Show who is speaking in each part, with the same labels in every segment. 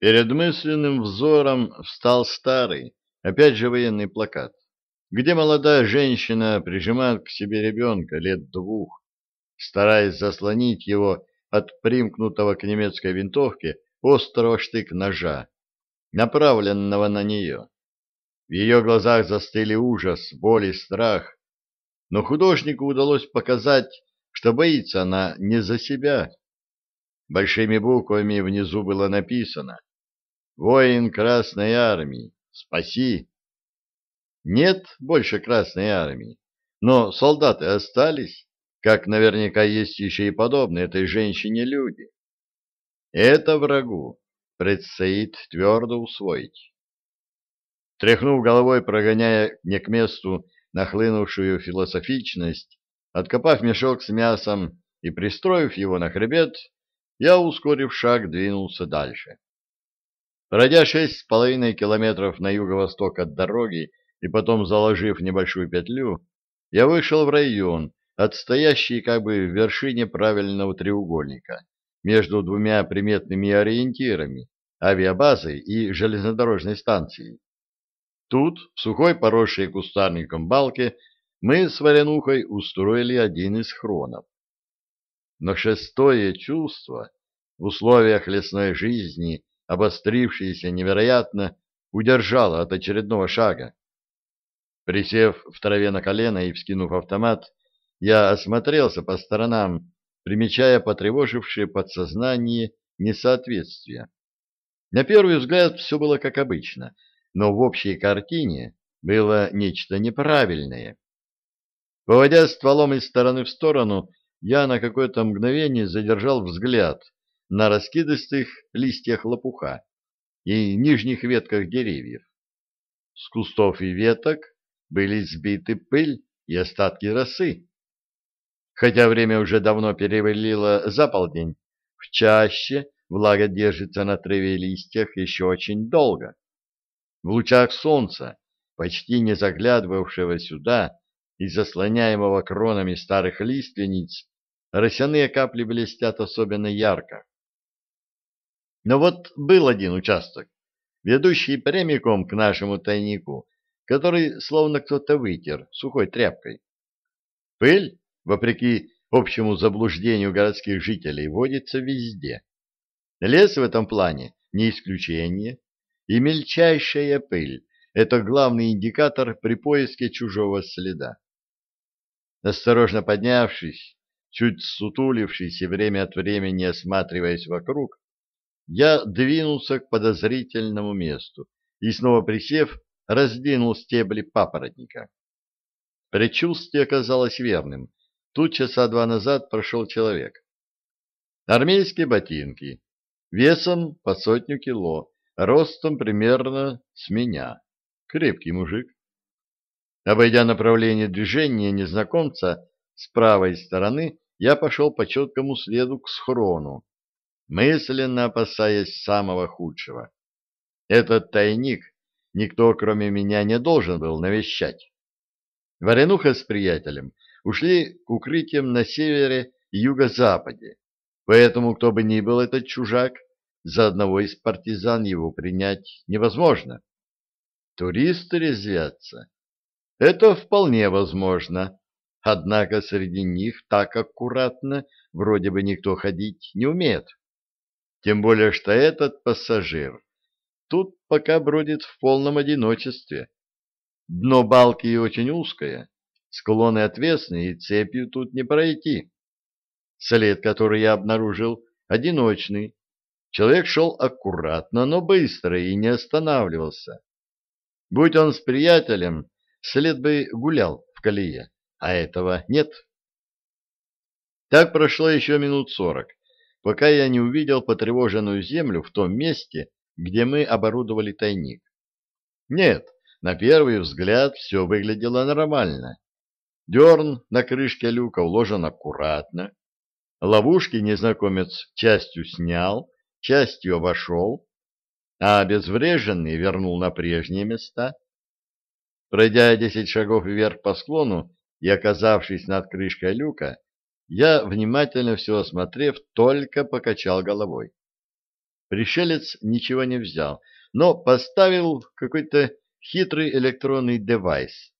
Speaker 1: Перед мысленным взором встал старый, опять же военный плакат, где молодая женщина прижимает к себе ребенка лет двух, стараясь заслонить его от примкнутого к немецкой винтовке острого штык-ножа, направленного на нее. В ее глазах застыли ужас, боль и страх, но художнику удалось показать, что боится она не за себя. Большими буквами внизу было написано «Воин Красной Армии, спаси!» Нет больше Красной Армии, но солдаты остались, как наверняка есть еще и подобные этой женщине люди. Это врагу предстоит твердо усвоить. Тряхнув головой, прогоняя не к месту нахлынувшую философичность, откопав мешок с мясом и пристроив его на хребет, я, ускорив шаг, двинулся дальше. Пройдя шесть с половиной километров на юго-восток от дороги и потом заложив небольшую петлю, я вышел в район, отстоящий как бы в вершине правильного треугольника между двумя приметными ориентирами — авиабазой и железнодорожной станцией. Тут, в сухой поросшей кустарником балке, мы с Варенухой устроили один из хронов. Но шестое чувство в условиях лесной жизни, обострившееся невероятно, удержало от очередного шага. Присев в траве на колено и вскинув автомат, я осмотрелся по сторонам, примечая потревожившие подсознание несоответствия. На первый взгляд все было как обычно, но в общей картине было нечто неправильное. Поводя стволом из стороны в сторону, я на какое-то мгновение задержал взгляд на раскидистых листьях лопуха и нижних ветках деревьев. С кустов и веток были сбиты пыль и остатки росы. Хотя время уже давно перевалило за полдень, в чаще влага держится на траве и листьях еще очень долго. В лучах солнца, почти не заглядывавшего сюда, и заслоняемого кронами старых лиственниц, росяные капли блестят особенно ярко. Но вот был один участок, ведущий прямиком к нашему тайнику, который словно кто-то вытер сухой тряпкой. Пыль, вопреки общему заблуждению городских жителей, водится везде. Лес в этом плане не исключение, и мельчайшая пыль — это главный индикатор при поиске чужого следа. Осторожно поднявшись, чуть сутулившись и время от времени осматриваясь вокруг, я двинулся к подозрительному месту и, снова присев, раздвинул стебли папоротника. Предчувствие оказалось верным. Тут часа два назад прошел человек. Армейские ботинки, весом по сотню кило, ростом примерно с меня. Крепкий мужик. Обойдя направление движения незнакомца с правой стороны, я пошел по четкому следу к схрону, мысленно опасаясь самого худшего. Этот тайник никто, кроме меня, не должен был навещать. Варенуха с приятелем ушли к укрытиям на севере и юго-западе, поэтому, кто бы ни был этот чужак, за одного из партизан его принять невозможно. Туристы резвятся. Это вполне возможно, однако среди них так аккуратно вроде бы никто ходить не умеет. Тем более, что этот пассажир тут пока бродит в полном одиночестве. Дно балки очень узкое, склоны отвесные, и цепью тут не пройти. След, который я обнаружил, одиночный. Человек шел аккуратно, но быстро и не останавливался. Будь он с приятелем, след бы гулял в колее, а этого нет. Так прошло еще минут сорок, пока я не увидел потревоженную землю в том месте, где мы оборудовали тайник. Нет, на первый взгляд все выглядело нормально. Дерн на крышке люка уложен аккуратно. Ловушки незнакомец частью снял, частью обошел, а обезвреженный вернул на прежние места. Пройдя десять шагов вверх по склону и оказавшись над крышкой люка, я, внимательно все осмотрев, только покачал головой. Пришелец ничего не взял, но поставил какой-то хитрый электронный девайс.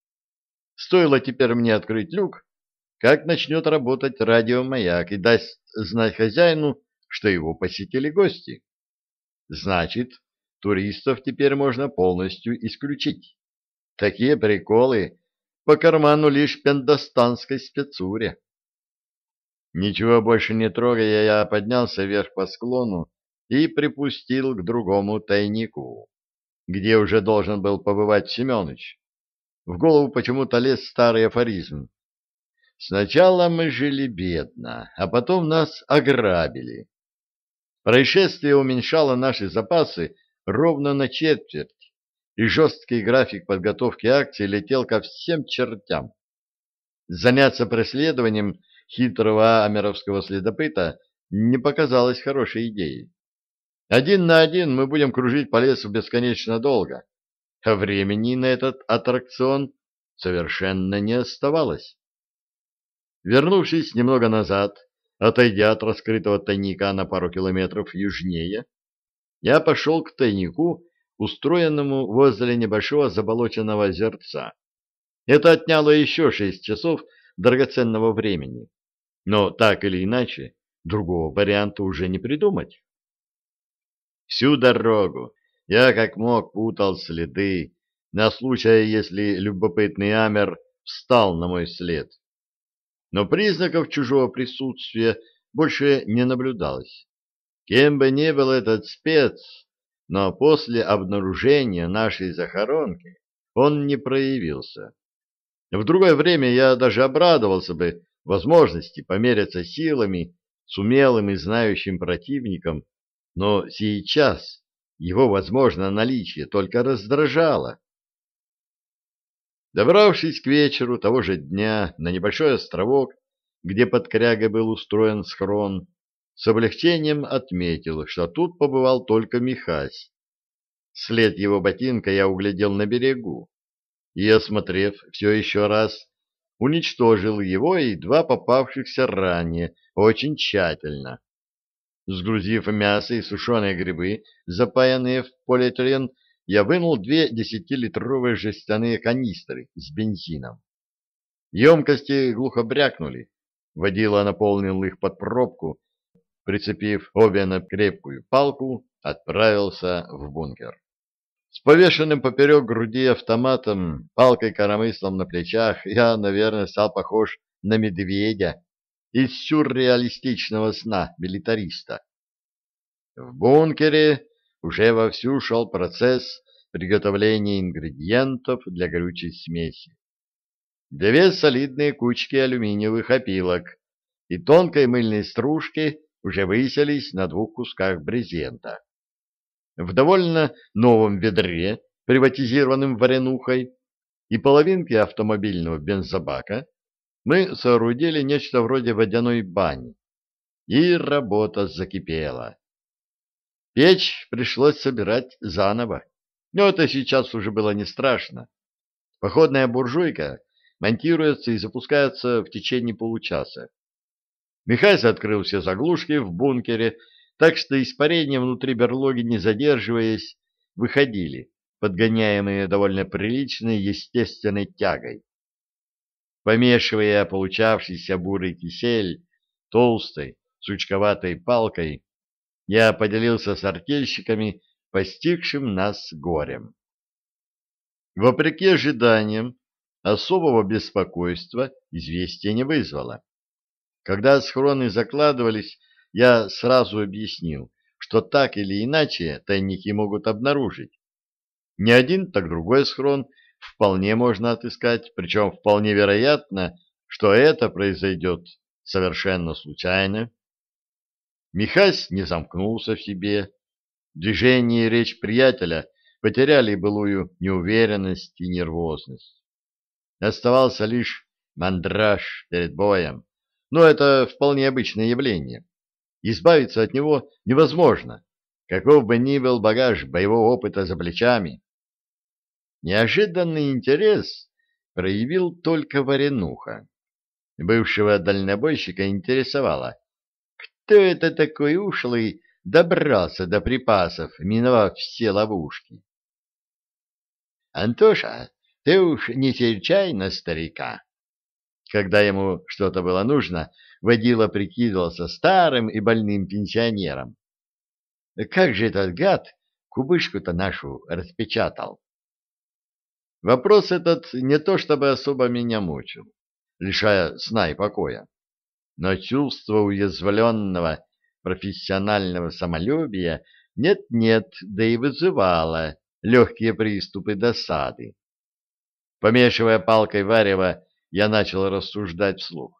Speaker 1: Стоило теперь мне открыть люк, как начнет работать радиомаяк и даст знать хозяину, что его посетили гости. Значит, туристов теперь можно полностью исключить. Такие приколы по карману лишь пендостанской спецуре. Ничего больше не трогая, я поднялся вверх по склону и припустил к другому тайнику, где уже должен был побывать Семенович. В голову почему-то лез старый афоризм. Сначала мы жили бедно, а потом нас ограбили. Происшествие уменьшало наши запасы ровно на четверть, и жесткий график подготовки акций летел ко всем чертям. Заняться преследованием хитрого амеровского следопыта не показалось хорошей идеей. Один на один мы будем кружить по лесу бесконечно долго, а времени на этот аттракцион совершенно не оставалось. Вернувшись немного назад, отойдя от раскрытого тайника на пару километров южнее, я пошел к тайнику, устроенному возле небольшого заболоченного озерца. Это отняло еще шесть часов драгоценного времени. Но так или иначе, другого варианта уже не придумать. Всю дорогу я как мог путал следы, на случай, если любопытный Амер встал на мой след. Но признаков чужого присутствия больше не наблюдалось. Кем бы ни был этот спец, но после обнаружения нашей захоронки он не проявился. В другое время я даже обрадовался бы возможности помериться силами с умелым и знающим противником, но сейчас его, возможно, наличие только раздражало. Добравшись к вечеру того же дня на небольшой островок, где под крягой был устроен схрон, с облегчением отметил, что тут побывал только Михась. След его ботинка я углядел на берегу и, осмотрев все еще раз, уничтожил его и два попавшихся ранее очень тщательно. Сгрузив мясо и сушеные грибы, запаянные в полиэтилен, я вынул две десятилитровые жестяные канистры с бензином. Емкости глухо брякнули. Водила наполнил их под пробку, прицепив обе на крепкую палку, отправился в бункер. С повешенным поперек груди автоматом, палкой-коромыслом на плечах, я, наверное, стал похож на медведя из сюрреалистичного сна милитариста. В бункере уже вовсю шел процесс приготовления ингредиентов для горючей смеси. Две солидные кучки алюминиевых опилок и тонкой мыльной стружки уже выселись на двух кусках брезента. В довольно новом ведре, приватизированном варенухой, и половинке автомобильного бензобака мы соорудили нечто вроде водяной бани. И работа закипела. Печь пришлось собирать заново, но это сейчас уже было не страшно. Походная буржуйка монтируется и запускается в течение получаса. Михайс открыл все заглушки в бункере так что испарения внутри берлоги, не задерживаясь, выходили, подгоняемые довольно приличной естественной тягой. Помешивая получавшийся бурый кисель толстой, сучковатой палкой, я поделился с артельщиками постигшим нас горем. Вопреки ожиданиям, особого беспокойства известие не вызвало. Когда схроны закладывались, я сразу объяснил, что так или иначе тайники могут обнаружить. Не один, так другой схрон вполне можно отыскать, причем вполне вероятно, что это произойдет совершенно случайно. Михась не замкнулся в себе. Движение и речь приятеля потеряли былую неуверенность и нервозность. Оставался лишь мандраж перед боем, но это вполне обычное явление. Избавиться от него невозможно, каков бы ни был багаж боевого опыта за плечами. Неожиданный интерес проявил только Варенуха. Бывшего дальнобойщика интересовало, кто это такой ушлый добрался до припасов, миновав все ловушки. — Антоша, ты уж не серчай на старика. Когда ему что-то было нужно, водила прикидывался старым и больным пенсионером. Как же этот гад кубышку-то нашу распечатал? Вопрос этот не то чтобы особо меня мучил, лишая сна и покоя, но чувство уязвленного профессионального самолюбия нет-нет, да и вызывало легкие приступы досады. Помешивая палкой варево, я начал рассуждать вслух.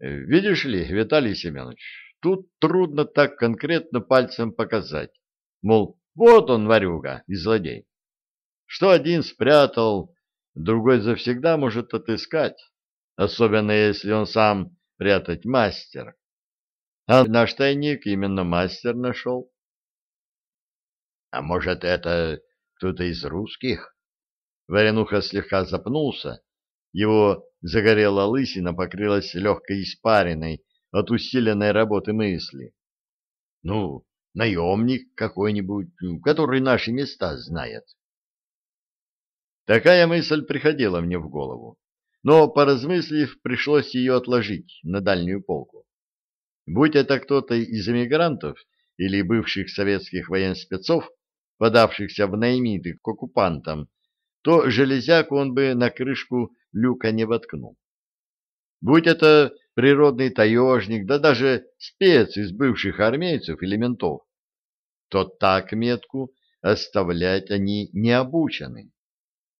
Speaker 1: Видишь ли, Виталий Семенович, тут трудно так конкретно пальцем показать. Мол, вот он, варюга и злодей. Что один спрятал, другой завсегда может отыскать, особенно если он сам прятать мастер. А наш тайник именно мастер нашел. А может, это кто-то из русских? Варенуха слегка запнулся. Его загорелая лысина покрылась легкой испариной от усиленной работы мысли. Ну, наемник какой-нибудь, который наши места знает. Такая мысль приходила мне в голову, но, поразмыслив, пришлось ее отложить на дальнюю полку. Будь это кто-то из эмигрантов или бывших советских военспецов, подавшихся в наймиты к оккупантам, то железяку он бы на крышку люка не воткнул. Будь это природный таежник, да даже спец из бывших армейцев или ментов, то так метку оставлять они не обучены.